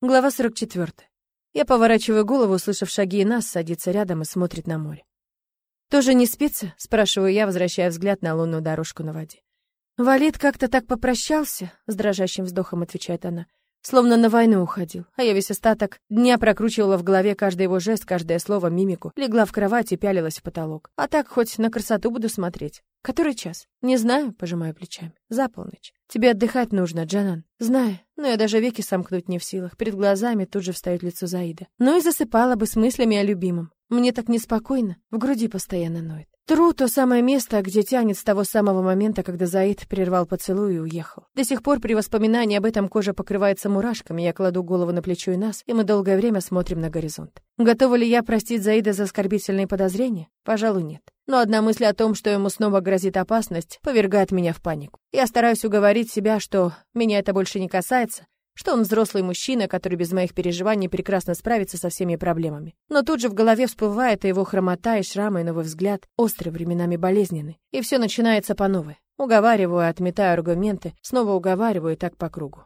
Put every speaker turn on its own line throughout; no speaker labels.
Глава 44. Я поворачиваю голову, услышав шаги и нас, садится рядом и смотрит на море. «Тоже не спится?» — спрашиваю я, возвращая взгляд на лунную дорожку на воде. «Валид как-то так попрощался», — с дрожащим вздохом отвечает она. Словно на войну уходил, а я весь остаток дня прокручивала в голове каждый его жест, каждое слово, мимику, легла в кровать и пялилась в потолок. А так хоть на красоту буду смотреть. Который час? Не знаю, пожимаю плечами. За полночь. Тебе отдыхать нужно, Джанан. Знаю, но я даже веки сомкнуть не в силах. Перед глазами тут же встает лицо Заида. Ну и засыпала бы с мыслями о любимом. Мне так неспокойно, в груди постоянно ноет. Тру то самое место, где тянет с того самого момента, когда Заид прервал поцелуй и уехал. До сих пор при воспоминании об этом кожа покрывается мурашками, я кладу голову на плечо и нас, и мы долгое время смотрим на горизонт. Готова ли я простить Заида за оскорбительные подозрения? Пожалуй, нет. Но одна мысль о том, что ему снова грозит опасность, повергает меня в панику. Я стараюсь уговорить себя, что меня это больше не касается, что он взрослый мужчина, который без моих переживаний прекрасно справится со всеми проблемами. Но тут же в голове всплывает и его хромота, и шрамы, и новый взгляд, острый, временами болезненный. И все начинается по новой. Уговариваю, отметаю аргументы, снова уговариваю и так по кругу.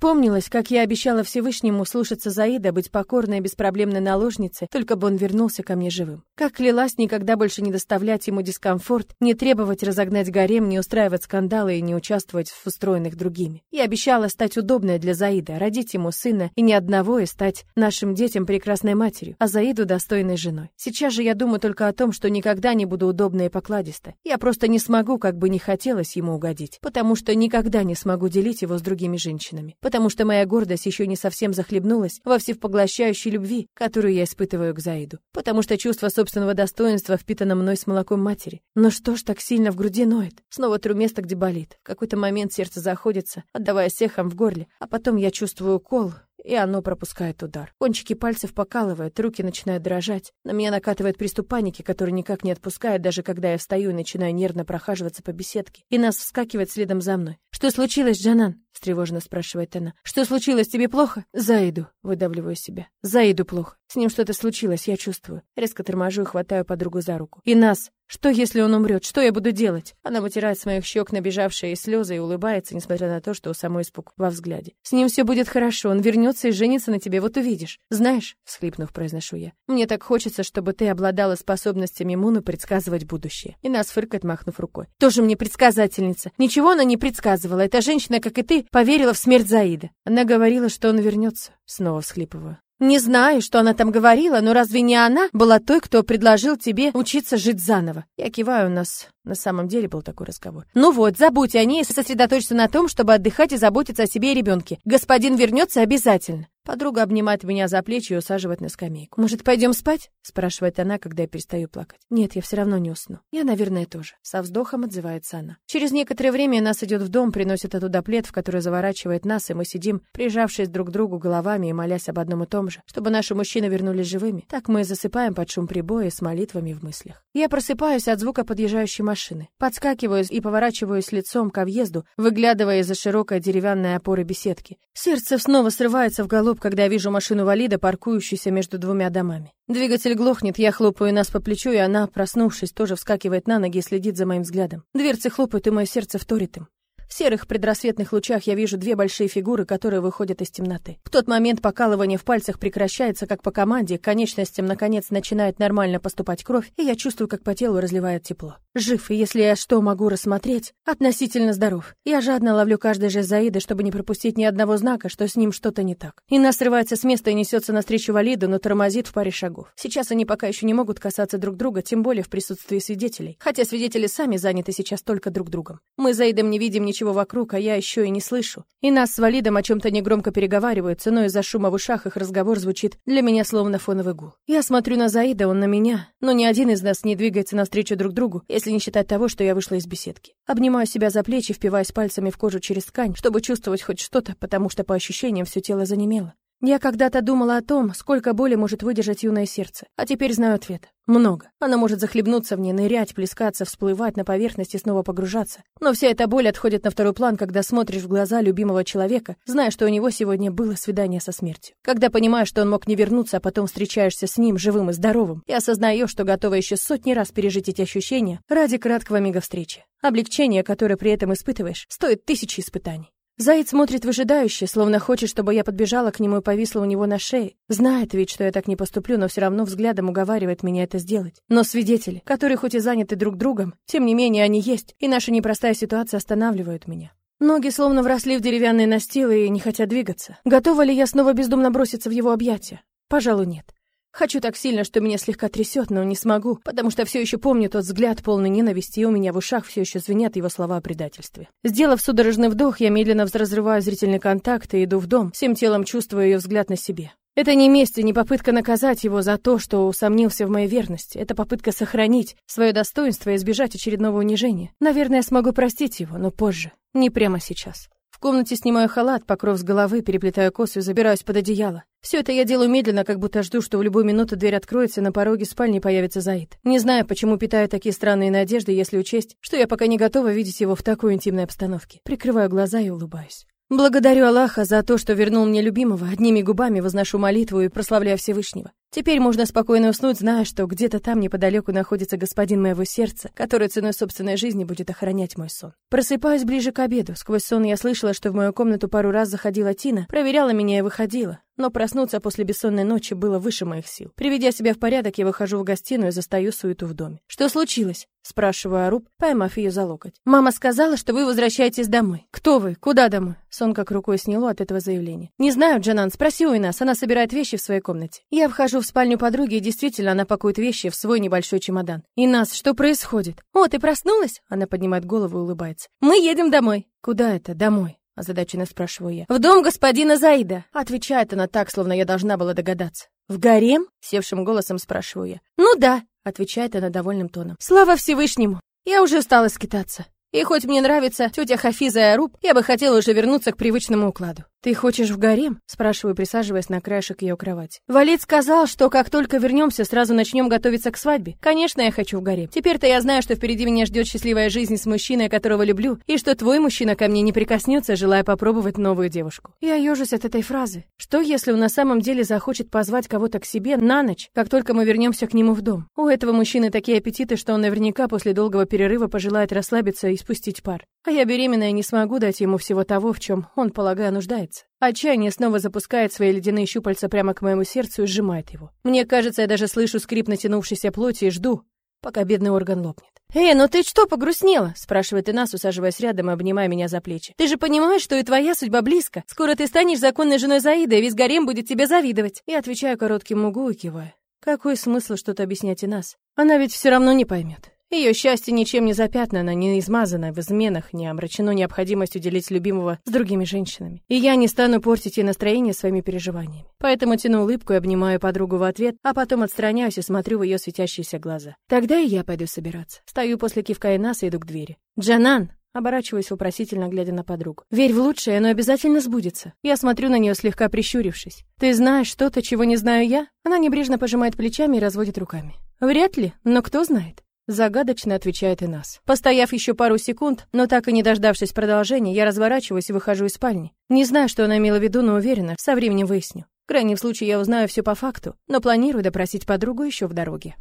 Вспомнилось, как я обещала Всевышнему слушаться Заида, быть покорной и беспроблемной наложницей, только бы он вернулся ко мне живым. Как клялась никогда больше не доставлять ему дискомфорт, не требовать разогнать гарем, не устраивать скандалы и не участвовать в устроенных другими. Я обещала стать удобной для Заида, родить ему сына и не одного, и стать нашим детям прекрасной матерью, а Заиду достойной женой. Сейчас же я думаю только о том, что никогда не буду удобной и покладистой. Я просто не смогу, как бы не хотелось ему угодить, потому что никогда не смогу делить его с другими женщинами глазами, потому что моя гордость еще не совсем захлебнулась во всепоглощающей любви, которую я испытываю к Заиду, потому что чувство собственного достоинства впитано мной с молоком матери. Но что ж так сильно в груди ноет? Снова тру место, где болит. В какой-то момент сердце заходится, отдавая сехам в горле, а потом я чувствую укол, и оно пропускает удар. Кончики пальцев покалывают, руки начинают дрожать. На меня накатывает приступ паники, который никак не отпускает, даже когда я встаю и начинаю нервно прохаживаться по беседке. И нас вскакивает следом за мной. «Что случилось, Джанан?» — встревоженно спрашивает она. «Что случилось? Тебе плохо?» «Заиду», — выдавливаю себя. «Заиду плохо. С ним что-то случилось, я чувствую». Резко торможу и хватаю подругу за руку. «И нас!» Что, если он умрет? Что я буду делать? Она вытирает с моих щек набежавшие слезы и улыбается, несмотря на то, что у самой испуг во взгляде. С ним все будет хорошо, он вернется и женится на тебе, вот увидишь. Знаешь, всхлипнув, произношу я, мне так хочется, чтобы ты обладала способностями Муну предсказывать будущее. И нас фыркает, махнув рукой. Тоже мне предсказательница. Ничего она не предсказывала. Эта женщина, как и ты, поверила в смерть Заида. Она говорила, что он вернется. Снова всхлипываю. Не знаю, что она там говорила, но разве не она была той, кто предложил тебе учиться жить заново? Я киваю, у нас на самом деле был такой разговор. Ну вот, забудь о ней и сосредоточься на том, чтобы отдыхать и заботиться о себе и ребенке. Господин вернется обязательно. Подруга обнимает меня за плечи и усаживает на скамейку. «Может, пойдем спать?» — спрашивает она, когда я перестаю плакать. «Нет, я все равно не усну. Я, наверное, тоже». Со вздохом отзывается она. Через некоторое время нас идет в дом, приносит оттуда плед, в который заворачивает нас, и мы сидим, прижавшись друг к другу головами и молясь об одном и том же, чтобы наши мужчины вернулись живыми. Так мы засыпаем под шум прибоя с молитвами в мыслях. Я просыпаюсь от звука подъезжающей машины. Подскакиваю и поворачиваюсь лицом ко въезду, выглядывая из-за широкой деревянной опоры беседки. Сердце снова срывается в голубь, когда я вижу машину валида, паркующуюся между двумя домами. Двигатель глохнет, я хлопаю нас по плечу, и она, проснувшись, тоже вскакивает на ноги и следит за моим взглядом. Дверцы хлопают, и мое сердце вторит им. В серых предрассветных лучах я вижу две большие фигуры, которые выходят из темноты. В тот момент покалывание в пальцах прекращается, как по команде, к конечностям, наконец, начинает нормально поступать кровь, и я чувствую, как по телу разливает тепло. Жив, и если я что могу рассмотреть, относительно здоров. Я жадно ловлю каждый жест Заида, чтобы не пропустить ни одного знака, что с ним что-то не так. Инна срывается с места и несется навстречу Валиду, но тормозит в паре шагов. Сейчас они пока еще не могут касаться друг друга, тем более в присутствии свидетелей. Хотя свидетели сами заняты сейчас только друг другом. Мы с Заидом не видим ничего ничего вокруг, а я еще и не слышу. И нас с Валидом о чем-то негромко переговариваются, но из-за шума в ушах их разговор звучит для меня словно фоновый гул. Я смотрю на Заида, он на меня, но ни один из нас не двигается навстречу друг другу, если не считать того, что я вышла из беседки. Обнимаю себя за плечи, впиваясь пальцами в кожу через ткань, чтобы чувствовать хоть что-то, потому что по ощущениям все тело занемело. Я когда-то думала о том, сколько боли может выдержать юное сердце, а теперь знаю ответ. Много. Оно может захлебнуться в ней, нырять, плескаться, всплывать на поверхность и снова погружаться. Но вся эта боль отходит на второй план, когда смотришь в глаза любимого человека, зная, что у него сегодня было свидание со смертью. Когда понимаешь, что он мог не вернуться, а потом встречаешься с ним живым и здоровым, и осознаешь, что готова еще сотни раз пережить эти ощущения ради краткого мига встречи. Облегчение, которое при этом испытываешь, стоит тысячи испытаний. Заид смотрит выжидающе, словно хочет, чтобы я подбежала к нему и повисла у него на шее. Знает ведь, что я так не поступлю, но все равно взглядом уговаривает меня это сделать. Но свидетели, которые хоть и заняты друг другом, тем не менее они есть, и наша непростая ситуация останавливает меня. Ноги словно вросли в деревянные настилы и не хотят двигаться. Готова ли я снова бездумно броситься в его объятия? Пожалуй, нет. Хочу так сильно, что меня слегка трясет, но не смогу, потому что все еще помню тот взгляд полный ненависти, и у меня в ушах все еще звенят его слова о предательстве. Сделав судорожный вдох, я медленно разрываю зрительный контакт и иду в дом, всем телом чувствуя ее взгляд на себе. Это не месть и не попытка наказать его за то, что усомнился в моей верности. Это попытка сохранить свое достоинство и избежать очередного унижения. Наверное, я смогу простить его, но позже, не прямо сейчас. Комнате снимаю халат, покров с головы, переплетаю косу и забираюсь под одеяло. Все это я делаю медленно, как будто жду, что в любую минуту дверь откроется, на пороге спальни появится Заид. Не знаю, почему питаю такие странные надежды, если учесть, что я пока не готова видеть его в такой интимной обстановке. Прикрываю глаза и улыбаюсь. Благодарю Аллаха за то, что вернул мне любимого, одними губами возношу молитву и прославляю Всевышнего. Теперь можно спокойно уснуть, зная, что где-то там неподалеку находится господин моего сердца, который ценой собственной жизни будет охранять мой сон. Просыпаюсь ближе к обеду. Сквозь сон я слышала, что в мою комнату пару раз заходила Тина, проверяла меня и выходила но проснуться после бессонной ночи было выше моих сил. Приведя себя в порядок, я выхожу в гостиную и застаю суету в доме. «Что случилось?» — спрашиваю Аруб, поймав ее за локоть. «Мама сказала, что вы возвращаетесь домой. Кто вы? Куда домой?» Сон как рукой сняло от этого заявления. «Не знаю, Джанан, спроси у нас. Она собирает вещи в своей комнате. Я вхожу в спальню подруги, и действительно она пакует вещи в свой небольшой чемодан. И нас, что происходит? О, ты проснулась?» Она поднимает голову и улыбается. «Мы едем домой». «Куда это? Домой?» Озадаченно спрашиваю я. «В дом господина Заида», — отвечает она так, словно я должна была догадаться. «В гарем?» — севшим голосом спрашиваю я. «Ну да», — отвечает она довольным тоном. «Слава Всевышнему! Я уже устала скитаться. И хоть мне нравится тетя Хафиза и Аруб, я бы хотела уже вернуться к привычному укладу. «Ты хочешь в гарем?» — спрашиваю, присаживаясь на краешек ее кровати. Валид сказал, что как только вернемся, сразу начнем готовиться к свадьбе. Конечно, я хочу в гарем. Теперь-то я знаю, что впереди меня ждет счастливая жизнь с мужчиной, которого люблю, и что твой мужчина ко мне не прикоснется, желая попробовать новую девушку. Я ежусь от этой фразы. Что, если он на самом деле захочет позвать кого-то к себе на ночь, как только мы вернемся к нему в дом? У этого мужчины такие аппетиты, что он наверняка после долгого перерыва пожелает расслабиться и спустить пар. А я беременная не смогу дать ему всего того, в чем он, полагаю, нуждается. Отчаяние снова запускает свои ледяные щупальца прямо к моему сердцу и сжимает его. Мне кажется, я даже слышу скрип натянувшейся плоти и жду, пока бедный орган лопнет. «Эй, ну ты что, погрустнела?» — спрашивает Инас, усаживаясь рядом и обнимая меня за плечи. «Ты же понимаешь, что и твоя судьба близко. Скоро ты станешь законной женой Заида, и весь гарем будет тебе завидовать». Я отвечаю коротким угу и киваю. Какой смысл что-то объяснять Инас? Она ведь все равно не поймет. Ее счастье ничем не запятнано, не измазано в изменах, не омрачено необходимостью делить любимого с другими женщинами. И я не стану портить ей настроение своими переживаниями. Поэтому тяну улыбку и обнимаю подругу в ответ, а потом отстраняюсь и смотрю в ее светящиеся глаза. Тогда и я пойду собираться. Стою после кивка Инаса и иду к двери. «Джанан!» Оборачиваюсь вопросительно, глядя на подругу. «Верь в лучшее, оно обязательно сбудется». Я смотрю на нее, слегка прищурившись. «Ты знаешь что-то, чего не знаю я?» Она небрежно пожимает плечами и разводит руками. «Вряд ли, но кто знает». Загадочно отвечает и нас. Постояв еще пару секунд, но так и не дождавшись продолжения, я разворачиваюсь и выхожу из спальни. Не знаю, что она имела в виду, но уверена, со временем выясню. В крайнем случае я узнаю все по факту, но планирую допросить подругу еще в дороге.